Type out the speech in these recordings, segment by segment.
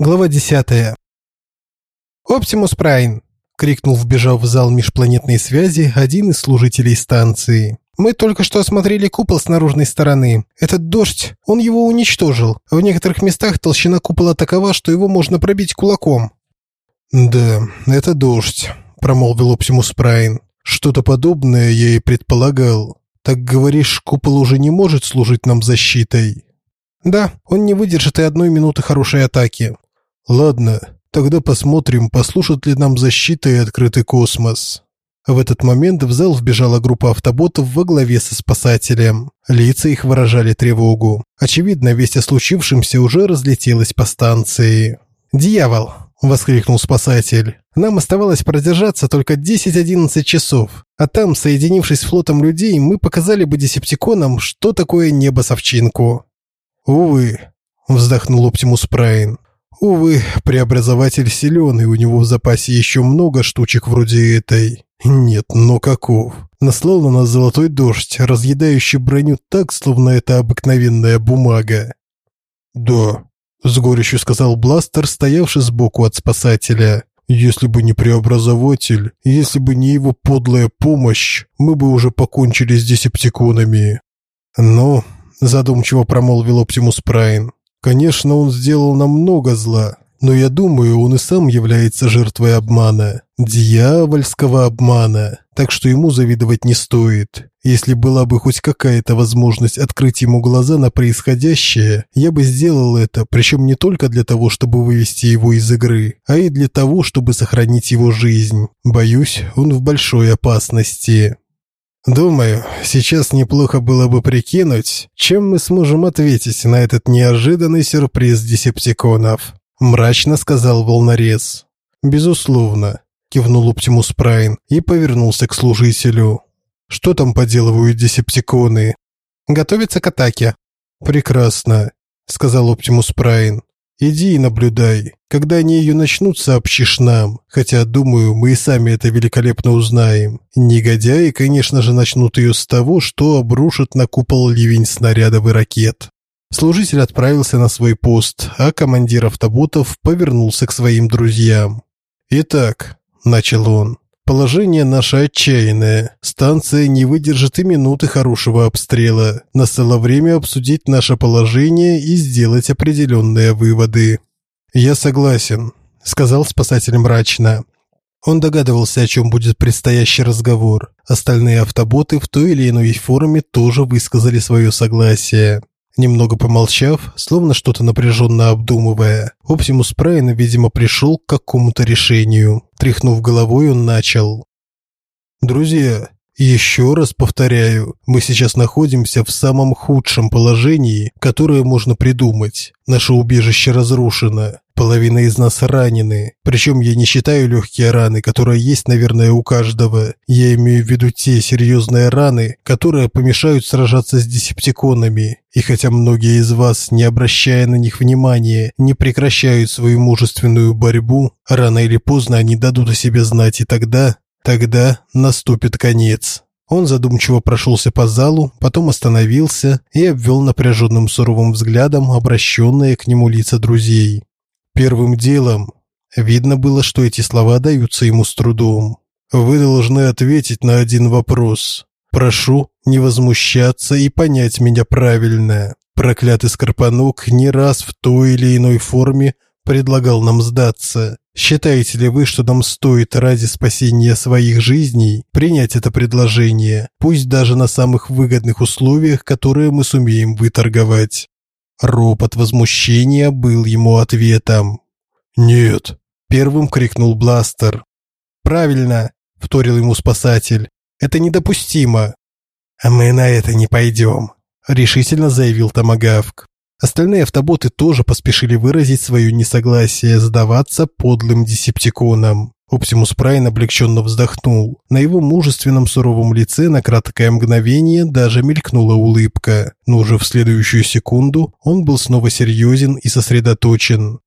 Глава 10. «Оптимус Прайн!» – крикнул, вбежав в зал межпланетной связи один из служителей станции. «Мы только что осмотрели купол с наружной стороны. Этот дождь, он его уничтожил. В некоторых местах толщина купола такова, что его можно пробить кулаком». «Да, это дождь», – промолвил Оптимус Прайн. «Что-то подобное я и предполагал. Так говоришь, купол уже не может служить нам защитой?» «Да, он не выдержит и одной минуты хорошей атаки. Ладно, тогда посмотрим, послушат ли нам защита и открытый космос. В этот момент в зал вбежала группа автоботов во главе со спасателем. Лица их выражали тревогу. Очевидно, весть о случившемся уже разлетелась по станции. «Дьявол!» – воскликнул спасатель. «Нам оставалось продержаться только 10-11 часов, а там, соединившись с флотом людей, мы показали бы десептиконам, что такое небо совчинку». «Увы», – вздохнул Оптимус Прайн. Увы, преобразователь силен, и у него в запасе еще много штучек вроде этой. Нет, но каков. Наслал на нас золотой дождь, разъедающий броню так, словно это обыкновенная бумага. «Да», — с горечью сказал Бластер, стоявший сбоку от спасателя. «Если бы не преобразователь, если бы не его подлая помощь, мы бы уже покончили с десептиконами». «Ну», — задумчиво промолвил Оптимус Прайн, Конечно, он сделал нам много зла, но я думаю, он и сам является жертвой обмана, дьявольского обмана, так что ему завидовать не стоит. Если была бы хоть какая-то возможность открыть ему глаза на происходящее, я бы сделал это, причем не только для того, чтобы вывести его из игры, а и для того, чтобы сохранить его жизнь. Боюсь, он в большой опасности. Думаю, сейчас неплохо было бы прикинуть, чем мы сможем ответить на этот неожиданный сюрприз десептиконов, мрачно сказал волнорез. Безусловно, кивнул Оптимус Прайн и повернулся к служителю. Что там поделывают десептиконы? Готовятся к атаке. Прекрасно, сказал Оптимус Прайн. Иди и наблюдай. Когда они ее начнут, сообщишь нам. Хотя, думаю, мы и сами это великолепно узнаем. Негодяи, конечно же, начнут ее с того, что обрушат на купол ливень снарядов и ракет. Служитель отправился на свой пост, а командир автоботов повернулся к своим друзьям. «Итак», – начал он, Положение наше отчаянное. Станция не выдержит и минуты хорошего обстрела. Настало время обсудить наше положение и сделать определенные выводы. Я согласен, сказал спасатель мрачно. Он догадывался, о чем будет предстоящий разговор. Остальные автоботы в той или иной форме тоже высказали свое согласие. Немного помолчав, словно что-то напряженно обдумывая, Оптимус Прайн, видимо, пришел к какому-то решению. Тряхнув головой, он начал. «Друзья, еще раз повторяю, мы сейчас находимся в самом худшем положении, которое можно придумать. Наше убежище разрушено. Половина из нас ранены. Причем я не считаю легкие раны, которые есть, наверное, у каждого. Я имею в виду те серьезные раны, которые помешают сражаться с десептиконами. И хотя многие из вас, не обращая на них внимания, не прекращают свою мужественную борьбу, рано или поздно они дадут о себе знать, и тогда, тогда наступит конец. Он задумчиво прошелся по залу, потом остановился и обвел напряженным суровым взглядом обращенные к нему лица друзей. Первым делом видно было, что эти слова даются ему с трудом. Вы должны ответить на один вопрос. Прошу не возмущаться и понять меня правильно. Проклятый Скорпанук не раз в той или иной форме предлагал нам сдаться. Считаете ли вы, что нам стоит ради спасения своих жизней принять это предложение, пусть даже на самых выгодных условиях, которые мы сумеем выторговать? Ропот возмущения был ему ответом. «Нет!» – первым крикнул Бластер. «Правильно!» – вторил ему спасатель. «Это недопустимо!» «А мы на это не пойдем!» – решительно заявил Томагавк. Остальные автоботы тоже поспешили выразить свое несогласие сдаваться подлым десептиконам. Оптимус Прайн облегченно вздохнул. На его мужественном суровом лице на краткое мгновение даже мелькнула улыбка, но уже в следующую секунду он был снова серьезен и сосредоточен.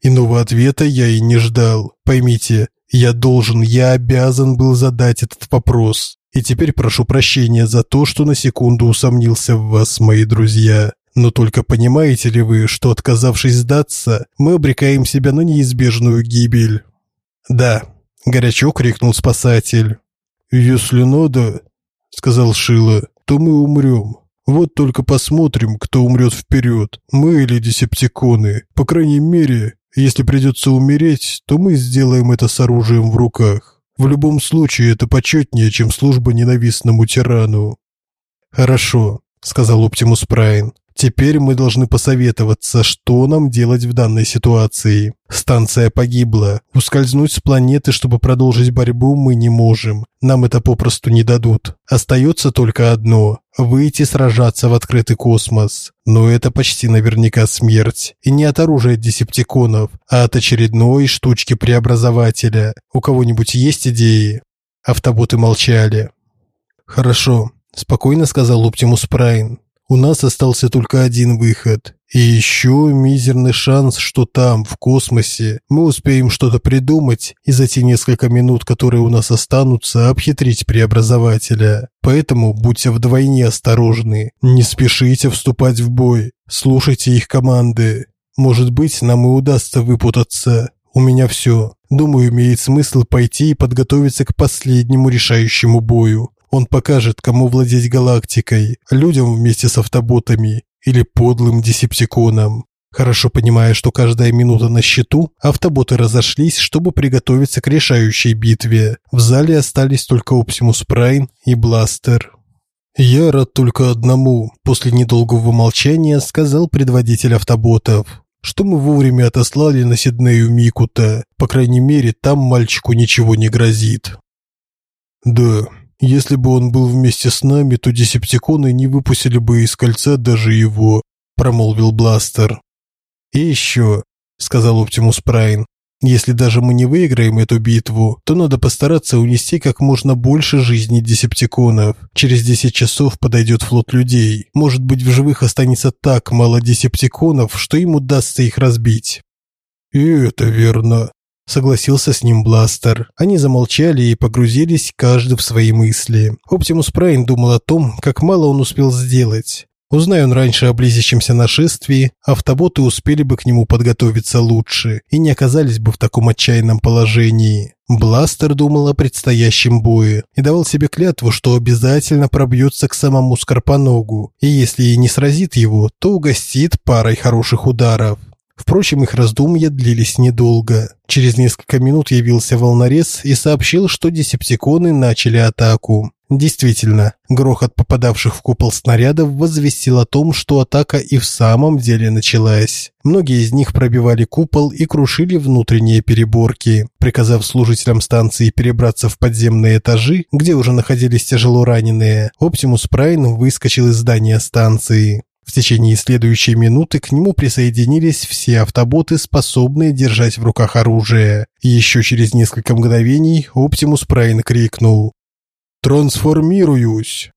Иного ответа я и не ждал. Поймите, я должен, я обязан был задать этот вопрос. И теперь прошу прощения за то, что на секунду усомнился в вас, мои друзья. Но только понимаете ли вы, что отказавшись сдаться, мы обрекаем себя на неизбежную гибель? Да, горячо крикнул спасатель. Если надо, сказал Шила, то мы умрем. Вот только посмотрим, кто умрет вперед, мы или десептиконы. По крайней мере, если придется умереть, то мы сделаем это с оружием в руках. В любом случае это почетнее, чем служба ненавистному тирану. Хорошо, сказал Оптимус Прайн. Теперь мы должны посоветоваться, что нам делать в данной ситуации. Станция погибла. Ускользнуть с планеты, чтобы продолжить борьбу, мы не можем. Нам это попросту не дадут. Остается только одно – выйти сражаться в открытый космос. Но это почти наверняка смерть. И не от оружия десептиконов, а от очередной штучки преобразователя. У кого-нибудь есть идеи? Автоботы молчали. «Хорошо», – спокойно сказал Оптимус Прайн. У нас остался только один выход. И еще мизерный шанс, что там, в космосе, мы успеем что-то придумать и за те несколько минут, которые у нас останутся, обхитрить преобразователя. Поэтому будьте вдвойне осторожны. Не спешите вступать в бой. Слушайте их команды. Может быть, нам и удастся выпутаться. У меня все. Думаю, имеет смысл пойти и подготовиться к последнему решающему бою. Он покажет, кому владеть галактикой, людям вместе с автоботами или подлым десептиконом. Хорошо понимая, что каждая минута на счету, автоботы разошлись, чтобы приготовиться к решающей битве. В зале остались только Оптимус Прайн и Бластер. «Я рад только одному», – после недолгого молчания сказал предводитель автоботов, «что мы вовремя отослали на Сиднею Микута. По крайней мере, там мальчику ничего не грозит». «Да, если бы он был вместе с нами, то десептиконы не выпустили бы из кольца даже его, промолвил Бластер. И еще, сказал Оптимус Прайн, если даже мы не выиграем эту битву, то надо постараться унести как можно больше жизней десептиконов. Через 10 часов подойдет флот людей. Может быть, в живых останется так мало десептиконов, что им удастся их разбить. И это верно, согласился с ним Бластер. Они замолчали и погрузились каждый в свои мысли. Оптимус Прайн думал о том, как мало он успел сделать. Узнай он раньше о близящемся нашествии, автоботы успели бы к нему подготовиться лучше и не оказались бы в таком отчаянном положении. Бластер думал о предстоящем бое и давал себе клятву, что обязательно пробьется к самому Скорпоногу, и если и не сразит его, то угостит парой хороших ударов. Впрочем, их раздумья длились недолго. Через несколько минут явился волнорез и сообщил, что десептиконы начали атаку. Действительно, грохот попадавших в купол снарядов возвестил о том, что атака и в самом деле началась. Многие из них пробивали купол и крушили внутренние переборки. Приказав служителям станции перебраться в подземные этажи, где уже находились тяжело раненые, Оптимус Прайн выскочил из здания станции. В течение следующей минуты к нему присоединились все автоботы, способные держать в руках оружие. Еще через несколько мгновений Оптимус Прайн крикнул «Трансформируюсь!».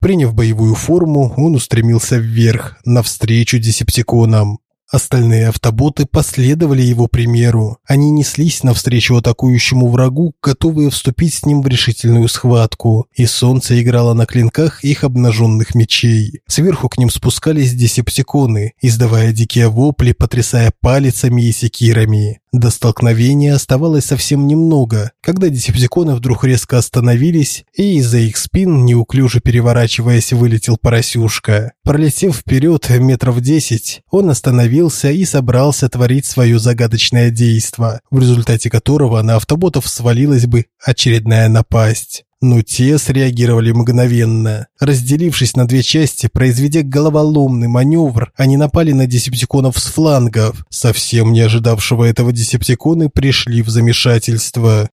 Приняв боевую форму, он устремился вверх, навстречу десептиконам. Остальные автоботы последовали его примеру. Они неслись навстречу атакующему врагу, готовые вступить с ним в решительную схватку, и солнце играло на клинках их обнаженных мечей. Сверху к ним спускались десептиконы, издавая дикие вопли, потрясая палицами и секирами. До столкновения оставалось совсем немного, когда десептиконы вдруг резко остановились, и из-за их спин, неуклюже переворачиваясь, вылетел поросюшка. Пролетев вперед метров десять, он остановился и собрался творить свое загадочное действо, в результате которого на автоботов свалилась бы очередная напасть. Но те среагировали мгновенно. Разделившись на две части, произведя головоломный маневр, они напали на десептиконов с флангов. Совсем не ожидавшего этого десептиконы пришли в замешательство.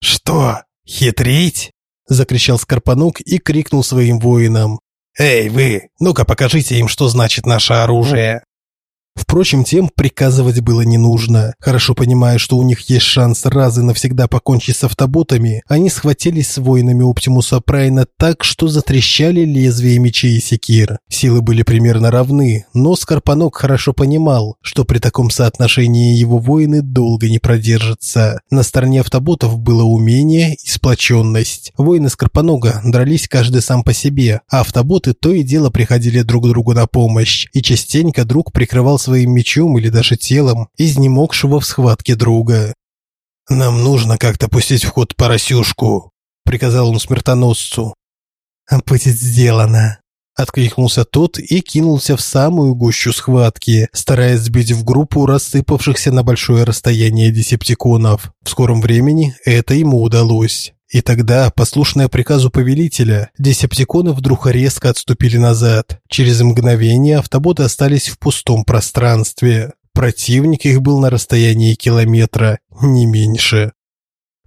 «Что, хитрить?» – закричал Скорпанук и крикнул своим воинам. «Эй, вы, ну-ка покажите им, что значит наше оружие!» Впрочем, тем приказывать было не нужно. Хорошо понимая, что у них есть шанс раз и навсегда покончить с автоботами, они схватились с воинами Оптимуса Прайна так, что затрещали лезвия мечей и секир. Силы были примерно равны, но Скорпанок хорошо понимал, что при таком соотношении его воины долго не продержатся. На стороне автоботов было умение и сплоченность. Воины Скорпанога дрались каждый сам по себе, а автоботы то и дело приходили друг другу на помощь, и частенько друг прикрывал своим мечом или даже телом изнемогшего в схватке друга. «Нам нужно как-то пустить в ход поросюшку», – приказал он смертоносцу. «Будет сделано», – откликнулся тот и кинулся в самую гущу схватки, стараясь сбить в группу рассыпавшихся на большое расстояние десептиконов. В скором времени это ему удалось. И тогда, послушная приказу повелителя, десептиконы вдруг резко отступили назад. Через мгновение автоботы остались в пустом пространстве. Противник их был на расстоянии километра, не меньше.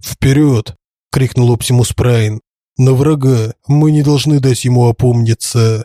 «Вперед!» – крикнул Оптимус Прайн. «На врага! Мы не должны дать ему опомниться!»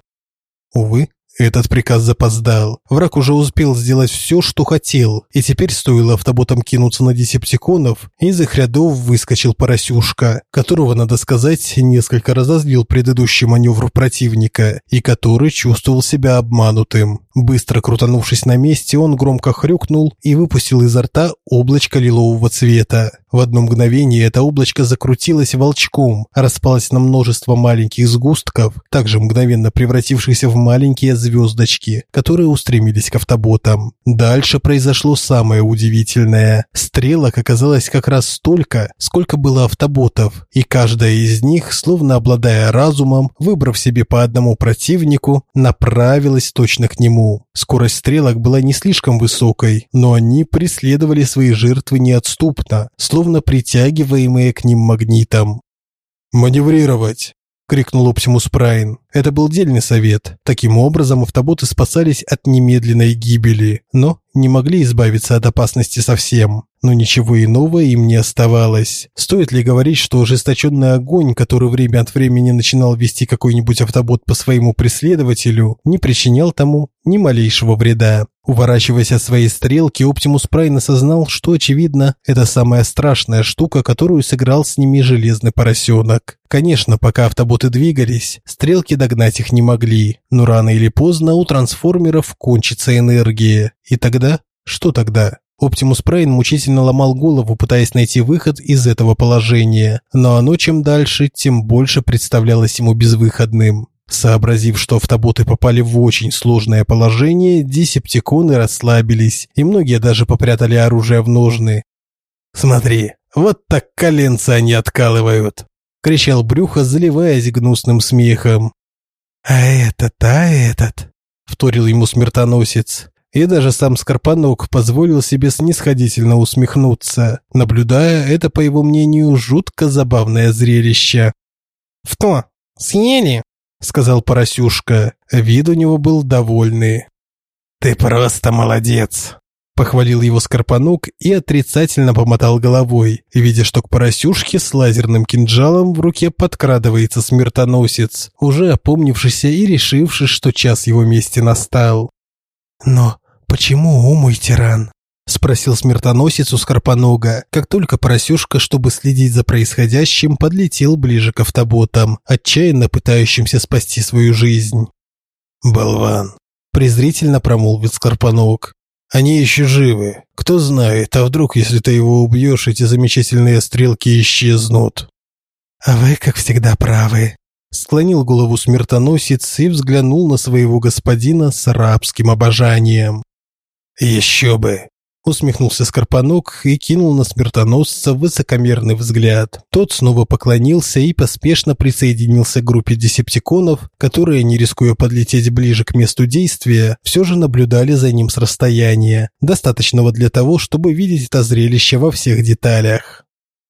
Увы, этот приказ запоздал. Враг уже успел сделать все, что хотел, и теперь стоило автоботам кинуться на десептиконов, из их рядов выскочил поросюшка, которого, надо сказать, несколько разозлил предыдущий маневр противника, и который чувствовал себя обманутым. Быстро крутанувшись на месте, он громко хрюкнул и выпустил изо рта облачко лилового цвета. В одно мгновение это облачко закрутилось волчком, распалось на множество маленьких сгустков, также мгновенно превратившихся в маленькие звездочки, которые устремились к автоботам. Дальше произошло самое удивительное. Стрелок оказалось как раз столько, сколько было автоботов, и каждая из них, словно обладая разумом, выбрав себе по одному противнику, направилась точно к нему. Скорость стрелок была не слишком высокой, но они преследовали свои жертвы неотступно, словно притягиваемые к ним магнитом. «Маневрировать!» – крикнул Оптимус Прайн. Это был дельный совет. Таким образом, автоботы спасались от немедленной гибели, но не могли избавиться от опасности совсем. Но ничего иного им не оставалось. Стоит ли говорить, что ожесточенный огонь, который время от времени начинал вести какой-нибудь автобот по своему преследователю, не причинял тому ни малейшего вреда. Уворачиваясь от своей стрелки, Оптимус Прайн осознал, что, очевидно, это самая страшная штука, которую сыграл с ними железный поросенок. Конечно, пока автоботы двигались, стрелки догнать их не могли, но рано или поздно у трансформеров кончится энергия. И тогда? Что тогда? Оптимус Прайн мучительно ломал голову, пытаясь найти выход из этого положения, но оно чем дальше, тем больше представлялось ему безвыходным. Сообразив, что автоботы попали в очень сложное положение, десептиконы расслабились, и многие даже попрятали оружие в ножны. «Смотри, вот так коленца они откалывают!» – кричал Брюхо, заливаясь гнусным смехом. «А этот, а этот!» – вторил ему смертоносец. И даже сам Скорпанок позволил себе снисходительно усмехнуться, наблюдая это, по его мнению, жутко забавное зрелище. «Что, съели?» – сказал Поросюшка. Вид у него был довольный. «Ты просто молодец!» – похвалил его Скорпанук и отрицательно помотал головой, видя, что к Поросюшке с лазерным кинжалом в руке подкрадывается смертоносец, уже опомнившийся и решивший, что час его мести настал. «Но «Почему, о мой тиран?» – спросил смертоносец у Скорпонога, как только поросюшка, чтобы следить за происходящим, подлетел ближе к автоботам, отчаянно пытающимся спасти свою жизнь. «Болван!» – презрительно промолвил Скорпоног. «Они еще живы. Кто знает, а вдруг, если ты его убьешь, эти замечательные стрелки исчезнут?» «А вы, как всегда, правы», склонил голову смертоносец и взглянул на своего господина с рабским обожанием. «Еще бы!» Усмехнулся Скорпанок и кинул на смертоносца высокомерный взгляд. Тот снова поклонился и поспешно присоединился к группе десептиконов, которые, не рискуя подлететь ближе к месту действия, все же наблюдали за ним с расстояния, достаточного для того, чтобы видеть это зрелище во всех деталях.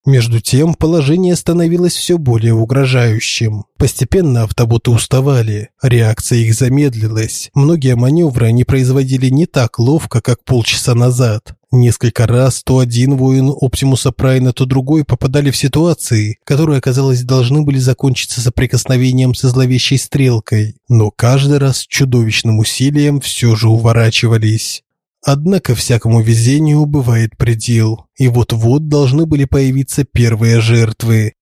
Между тем положение становилось все более угрожающим. Постепенно автоботы уставали, реакция их замедлилась. Многие маневры они производили не так ловко, как полчаса назад. Несколько раз то один воин Оптимуса Прайна, то другой попадали в ситуации, которые, казалось, должны были закончиться соприкосновением со зловещей стрелкой, но каждый раз чудовищным усилием все же уворачивались. Однако всякому везению бывает предел, и вот-вот должны были появиться первые жертвы.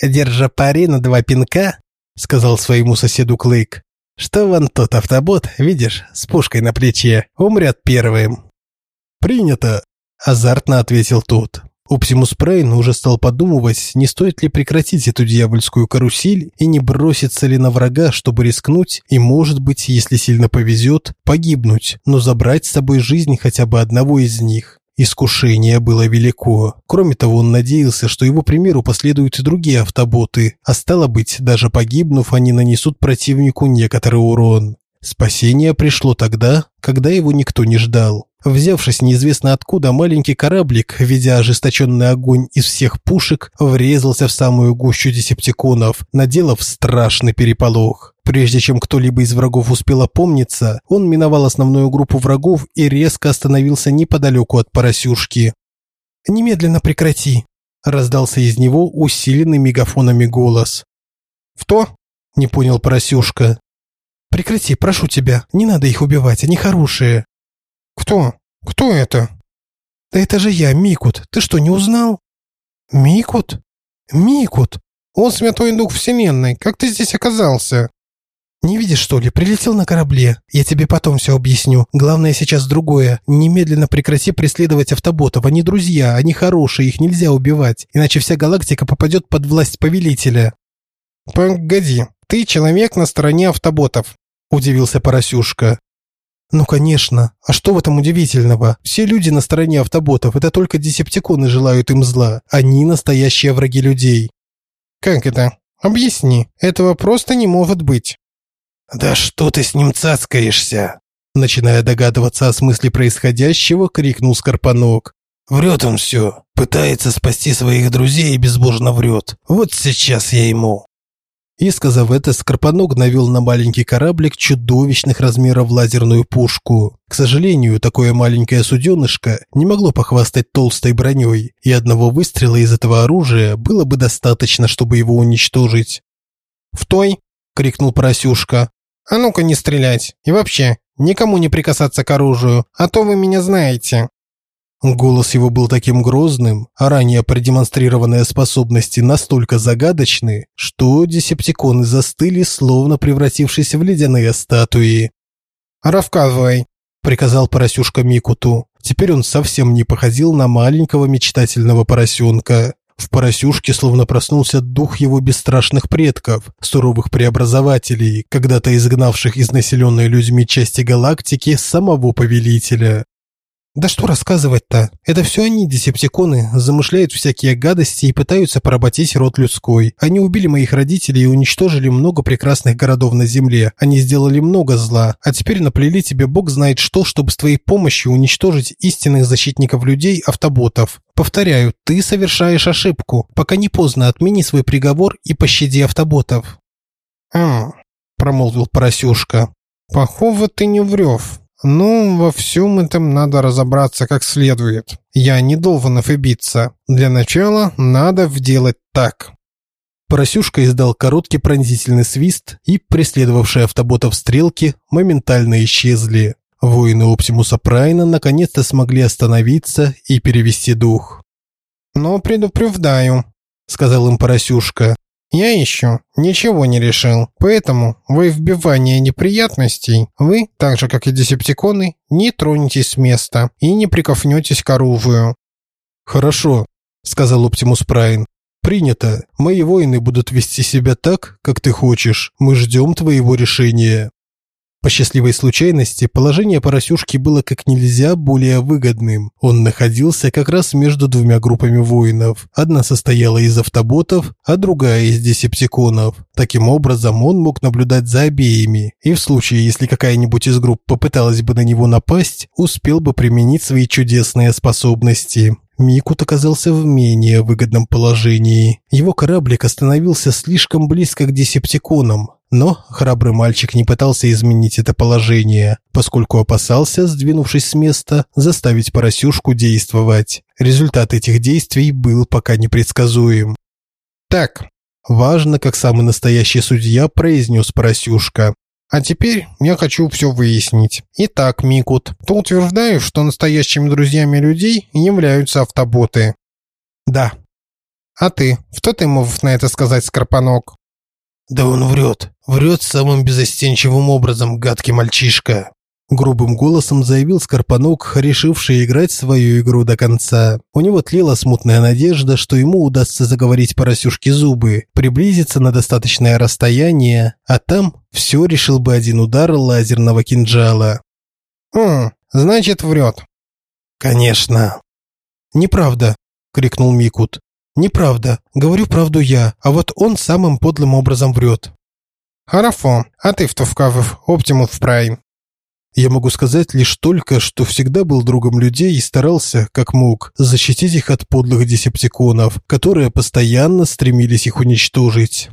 «Держа пари на два пинка», — сказал своему соседу Клейк, «что вон тот автобот, видишь, с пушкой на плече, умрет первым». «Принято», – азартно ответил тот. Оптимус Прайн уже стал подумывать, не стоит ли прекратить эту дьявольскую карусель и не броситься ли на врага, чтобы рискнуть и, может быть, если сильно повезет, погибнуть, но забрать с собой жизнь хотя бы одного из них. Искушение было велико. Кроме того, он надеялся, что его примеру последуют и другие автоботы, а стало быть, даже погибнув, они нанесут противнику некоторый урон. Спасение пришло тогда, когда его никто не ждал. Взявшись неизвестно откуда, маленький кораблик, ведя ожесточенный огонь из всех пушек, врезался в самую гущу десептиконов, наделав страшный переполох. Прежде чем кто-либо из врагов успел опомниться, он миновал основную группу врагов и резко остановился неподалеку от поросюшки. «Немедленно прекрати!» – раздался из него усиленный мегафонами голос. «Кто?» – не понял поросюшка. Прекрати, прошу тебя. Не надо их убивать, они хорошие. Кто? Кто это? Да это же я, Микут. Ты что, не узнал? Микут? Микут. Он святой дух вселенной. Как ты здесь оказался? Не видишь, что ли? Прилетел на корабле. Я тебе потом все объясню. Главное сейчас другое. Немедленно прекрати преследовать автоботов. Они друзья, они хорошие, их нельзя убивать. Иначе вся галактика попадет под власть повелителя. Погоди. Ты человек на стороне автоботов, удивился Поросюшка. Ну, конечно. А что в этом удивительного? Все люди на стороне автоботов, это только десептиконы желают им зла. Они настоящие враги людей. Как это? Объясни. Этого просто не может быть. Да что ты с ним цацкаешься? Начиная догадываться о смысле происходящего, крикнул Скорпанок. Врет он все. Пытается спасти своих друзей и безбожно врет. Вот сейчас я ему. И, сказав это, Скорпанок навел на маленький кораблик чудовищных размеров лазерную пушку. К сожалению, такое маленькое суденышко не могло похвастать толстой броней, и одного выстрела из этого оружия было бы достаточно, чтобы его уничтожить. «В той!» – крикнул Поросюшка. «А ну-ка не стрелять! И вообще, никому не прикасаться к оружию, а то вы меня знаете!» Голос его был таким грозным, а ранее продемонстрированные способности настолько загадочны, что десептиконы застыли, словно превратившись в ледяные статуи. «Рассказывай», – приказал поросюшка Микуту. Теперь он совсем не походил на маленького мечтательного поросенка. В поросюшке словно проснулся дух его бесстрашных предков, суровых преобразователей, когда-то изгнавших из населенной людьми части галактики самого повелителя. Да что рассказывать-то? Это все они, десептиконы, замышляют всякие гадости и пытаются поработить род людской. Они убили моих родителей и уничтожили много прекрасных городов на земле. Они сделали много зла, а теперь наплели тебе бог знает что, чтобы с твоей помощью уничтожить истинных защитников людей, автоботов. Повторяю, ты совершаешь ошибку. Пока не поздно, отмени свой приговор и пощади автоботов. «А, — промолвил Поросюшка, — похоже, ты не врёв. Ну, во всем этом надо разобраться как следует. Я не должен офибиться. Для начала надо вделать так. Поросюшка издал короткий пронзительный свист, и преследовавшие автоботов стрелки моментально исчезли. Воины Оптимуса Прайна наконец-то смогли остановиться и перевести дух. «Но предупреждаю», — сказал им Поросюшка, я еще ничего не решил, поэтому во вбивание неприятностей вы, так же как и десептиконы, не тронетесь с места и не прикоснетесь к оружию. Хорошо, сказал Оптимус Прайн. Принято. Мои воины будут вести себя так, как ты хочешь. Мы ждем твоего решения. По счастливой случайности, положение Поросюшки было как нельзя более выгодным. Он находился как раз между двумя группами воинов. Одна состояла из автоботов, а другая из десептиконов. Таким образом, он мог наблюдать за обеими, и в случае, если какая-нибудь из групп попыталась бы на него напасть, успел бы применить свои чудесные способности. Микут оказался в менее выгодном положении. Его кораблик остановился слишком близко к десептиконам, но храбрый мальчик не пытался изменить это положение, поскольку опасался, сдвинувшись с места, заставить поросюшку действовать. Результат этих действий был пока непредсказуем. «Так», – важно, как самый настоящий судья произнес поросюшка. А теперь я хочу все выяснить. Итак, Микут, ты утверждаешь, что настоящими друзьями людей являются автоботы? Да. А ты? Что ты можешь на это сказать, Скорпанок? Да он врет. Врет самым безостенчивым образом, гадкий мальчишка. Грубым голосом заявил Скорпанок, решивший играть свою игру до конца. У него тлела смутная надежда, что ему удастся заговорить поросюшке зубы, приблизиться на достаточное расстояние, а там все решил бы один удар лазерного кинжала. «Хм, значит, врет». «Конечно». «Неправда», — крикнул Микут. «Неправда. Говорю правду я, а вот он самым подлым образом врет». «Хорошо. А ты, Втовкавов, Оптимус Прайм?» Я могу сказать лишь только, что всегда был другом людей и старался, как мог, защитить их от подлых десептиконов, которые постоянно стремились их уничтожить.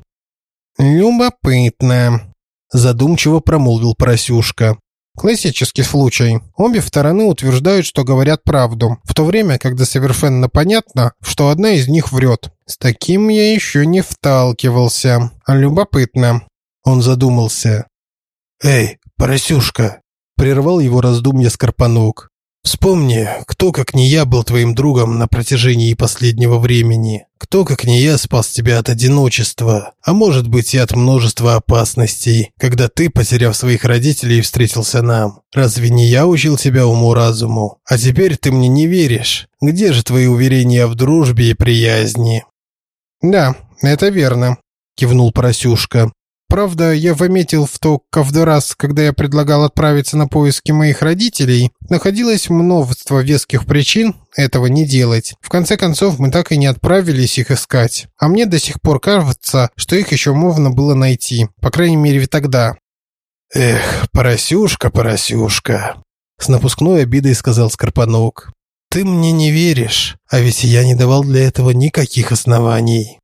«Любопытно», – задумчиво промолвил Поросюшка. Классический случай. Обе стороны утверждают, что говорят правду, в то время, когда совершенно понятно, что одна из них врет. С таким я еще не вталкивался. Любопытно. Он задумался. «Эй, Поросюшка, Прервал его раздумья Скорпанок. Вспомни, кто, как не я, был твоим другом на протяжении последнего времени. Кто, как не я, спас тебя от одиночества, а может быть и от множества опасностей, когда ты, потеряв своих родителей, встретился нам. Разве не я учил тебя уму-разуму? А теперь ты мне не веришь. Где же твои уверения в дружбе и приязни?» «Да, это верно», – кивнул Поросюшка. Правда, я заметил в то раз, когда я предлагал отправиться на поиски моих родителей, находилось множество веских причин этого не делать. В конце концов, мы так и не отправились их искать. А мне до сих пор кажется, что их еще можно было найти. По крайней мере, тогда. «Эх, поросюшка, поросюшка!» С напускной обидой сказал Скорпанок. «Ты мне не веришь, а ведь я не давал для этого никаких оснований».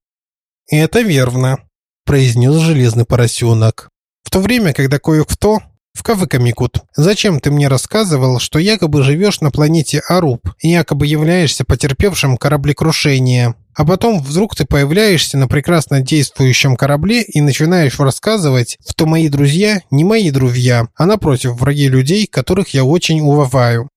«Это верно», произнес железный поросенок. В то время, когда кое-кто в Кавыкамикут, зачем ты мне рассказывал, что якобы живешь на планете Аруб и якобы являешься потерпевшим кораблекрушение? А потом вдруг ты появляешься на прекрасно действующем корабле и начинаешь рассказывать, что мои друзья не мои друзья, а напротив враги людей, которых я очень уважаю.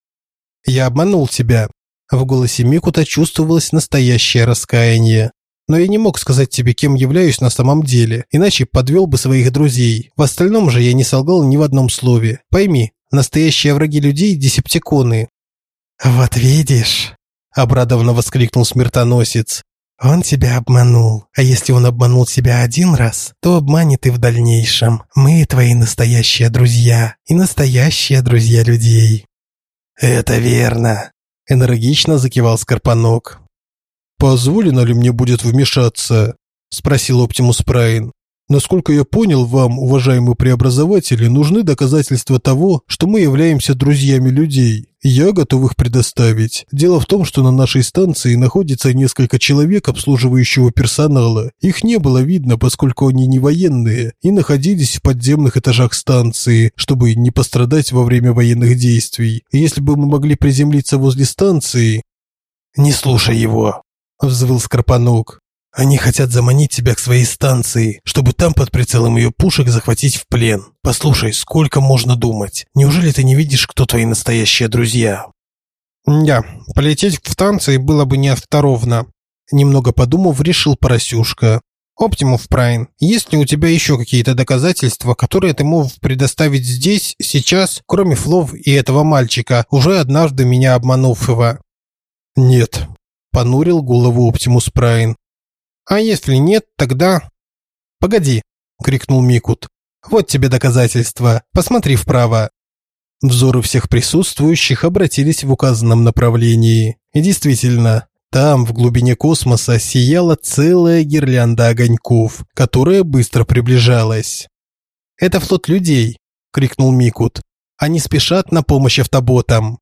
Я обманул тебя. В голосе Микута чувствовалось настоящее раскаяние. Но я не мог сказать тебе, кем являюсь на самом деле, иначе подвел бы своих друзей. В остальном же я не солгал ни в одном слове. Пойми, настоящие враги людей – десептиконы». «Вот видишь», – обрадованно воскликнул смертоносец. «Он тебя обманул. А если он обманул тебя один раз, то обманет и в дальнейшем. Мы твои настоящие друзья и настоящие друзья людей». «Это верно», – энергично закивал Скорпанок. «Позволено ли мне будет вмешаться?» – спросил Оптимус Прайн. Насколько я понял, вам, уважаемые преобразователи, нужны доказательства того, что мы являемся друзьями людей. Я готов их предоставить. Дело в том, что на нашей станции находится несколько человек обслуживающего персонала. Их не было видно, поскольку они не военные и находились в подземных этажах станции, чтобы не пострадать во время военных действий. Если бы мы могли приземлиться возле станции... Не слушай его, взвыл Скорпанук. Они хотят заманить тебя к своей станции, чтобы там под прицелом ее пушек захватить в плен. Послушай, сколько можно думать? Неужели ты не видишь, кто твои настоящие друзья? Да, полететь в станции было бы неосторожно. Немного подумав, решил Поросюшка. Оптимус Прайн, есть ли у тебя еще какие-то доказательства, которые ты можешь предоставить здесь, сейчас, кроме Флов и этого мальчика, уже однажды меня обманувшего? Нет, понурил голову Оптимус Прайн. А если нет, тогда Погоди, крикнул Микут. Вот тебе доказательства. Посмотри вправо. Взоры всех присутствующих обратились в указанном направлении. И действительно, там, в глубине космоса, сияла целая гирлянда огоньков, которая быстро приближалась. «Это флот людей!» – крикнул Микут. «Они спешат на помощь автоботам!»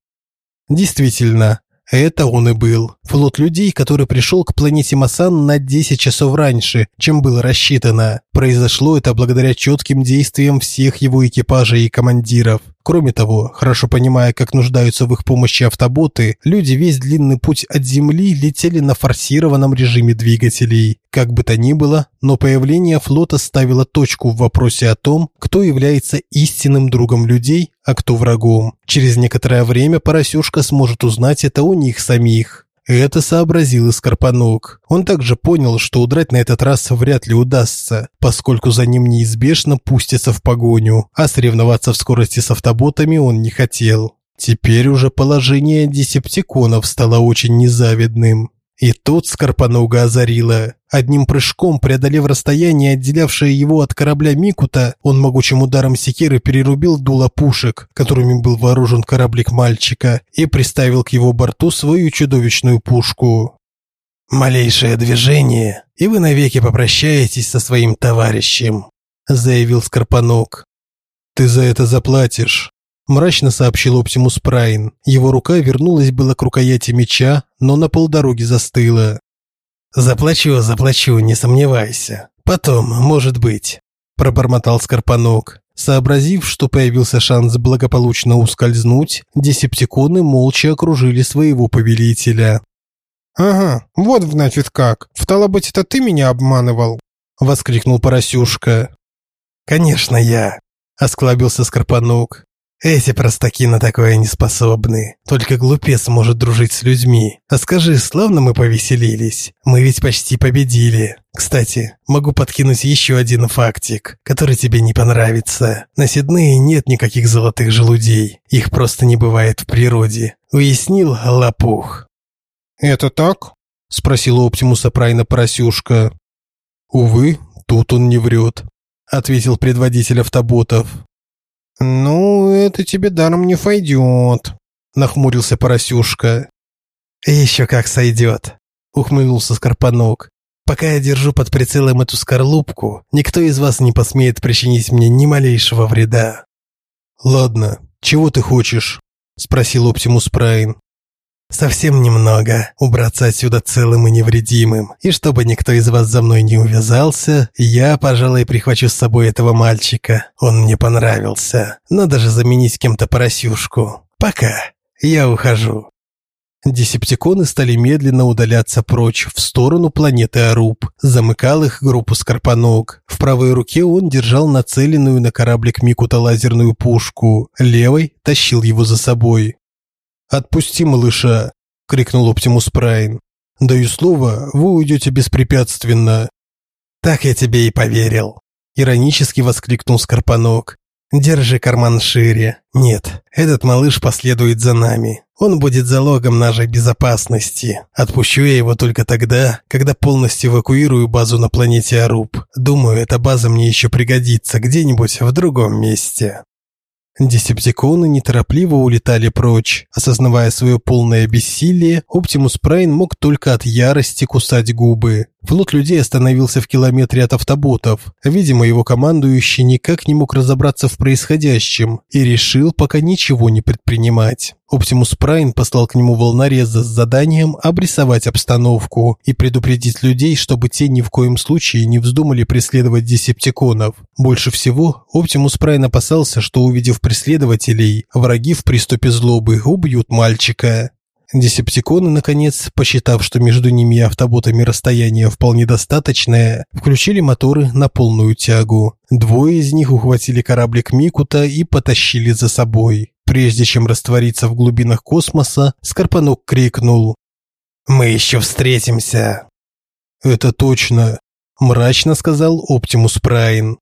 Действительно, это он и был. Флот людей, который пришел к планете Масан на 10 часов раньше, чем было рассчитано. Произошло это благодаря четким действиям всех его экипажей и командиров. Кроме того, хорошо понимая, как нуждаются в их помощи автоботы, люди весь длинный путь от Земли летели на форсированном режиме двигателей. Как бы то ни было, но появление флота ставило точку в вопросе о том, кто является истинным другом людей, а кто врагом. Через некоторое время Поросюшка сможет узнать это у них самих. Это сообразил и Скорпанок. Он также понял, что удрать на этот раз вряд ли удастся, поскольку за ним неизбежно пустятся в погоню, а соревноваться в скорости с автоботами он не хотел. Теперь уже положение десептиконов стало очень незавидным. И тут Скорпанога озарило. Одним прыжком, преодолев расстояние, отделявшее его от корабля Микута, он могучим ударом секиры перерубил дуло пушек, которыми был вооружен кораблик мальчика, и приставил к его борту свою чудовищную пушку. «Малейшее движение, и вы навеки попрощаетесь со своим товарищем», заявил Скорпанок. «Ты за это заплатишь», мрачно сообщил Оптимус Прайн. Его рука вернулась было к рукояти меча, но на полдороги застыла. «Заплачу, заплачу, не сомневайся. Потом, может быть», – пробормотал Скорпанок. Сообразив, что появился шанс благополучно ускользнуть, десептиконы молча окружили своего повелителя. «Ага, вот значит как. Стало быть, это ты меня обманывал?» – воскликнул Поросюшка. «Конечно я», – осклабился Скорпанок. Эти простаки на такое не способны. Только глупец может дружить с людьми. А скажи, славно мы повеселились. Мы ведь почти победили. Кстати, могу подкинуть еще один фактик, который тебе не понравится. На Сиднее нет никаких золотых желудей. Их просто не бывает в природе. Уяснил лопух. «Это так?» – спросил Оптимуса Прайна Поросюшка. «Увы, тут он не врет», – ответил предводитель автоботов. «Ну, это тебе даром не пойдет», – нахмурился Поросюшка. «Еще как сойдет», – ухмыльнулся Скорпанок. «Пока я держу под прицелом эту скорлупку, никто из вас не посмеет причинить мне ни малейшего вреда». «Ладно, чего ты хочешь?» – спросил Оптимус Прайн. Совсем немного. Убраться отсюда целым и невредимым. И чтобы никто из вас за мной не увязался, я, пожалуй, прихвачу с собой этого мальчика. Он мне понравился. Надо же заменить кем-то поросюшку. Пока. Я ухожу. Десептиконы стали медленно удаляться прочь в сторону планеты Аруб. Замыкал их группу Скорпаног. В правой руке он держал нацеленную на кораблик Микута лазерную пушку, левой тащил его за собой. «Отпусти малыша!» – крикнул Оптимус Прайн. «Даю слово, вы уйдете беспрепятственно». «Так я тебе и поверил!» – иронически воскликнул Скорпанок. «Держи карман шире. Нет, этот малыш последует за нами. Он будет залогом нашей безопасности. Отпущу я его только тогда, когда полностью эвакуирую базу на планете Аруб. Думаю, эта база мне еще пригодится где-нибудь в другом месте». Десептиконы неторопливо улетали прочь. Осознавая свое полное бессилие, Оптимус Прайн мог только от ярости кусать губы. Флот людей остановился в километре от автоботов. Видимо, его командующий никак не мог разобраться в происходящем и решил пока ничего не предпринимать. Оптимус Прайн послал к нему волнореза с заданием обрисовать обстановку и предупредить людей, чтобы те ни в коем случае не вздумали преследовать десептиконов. Больше всего Оптимус Прайн опасался, что увидев преследователей, враги в приступе злобы убьют мальчика. Десептиконы, наконец, посчитав, что между ними и автоботами расстояние вполне достаточное, включили моторы на полную тягу. Двое из них ухватили кораблик Микута и потащили за собой. Прежде чем раствориться в глубинах космоса, Скорпанок крикнул «Мы еще встретимся!» «Это точно!» – мрачно сказал Оптимус Прайн.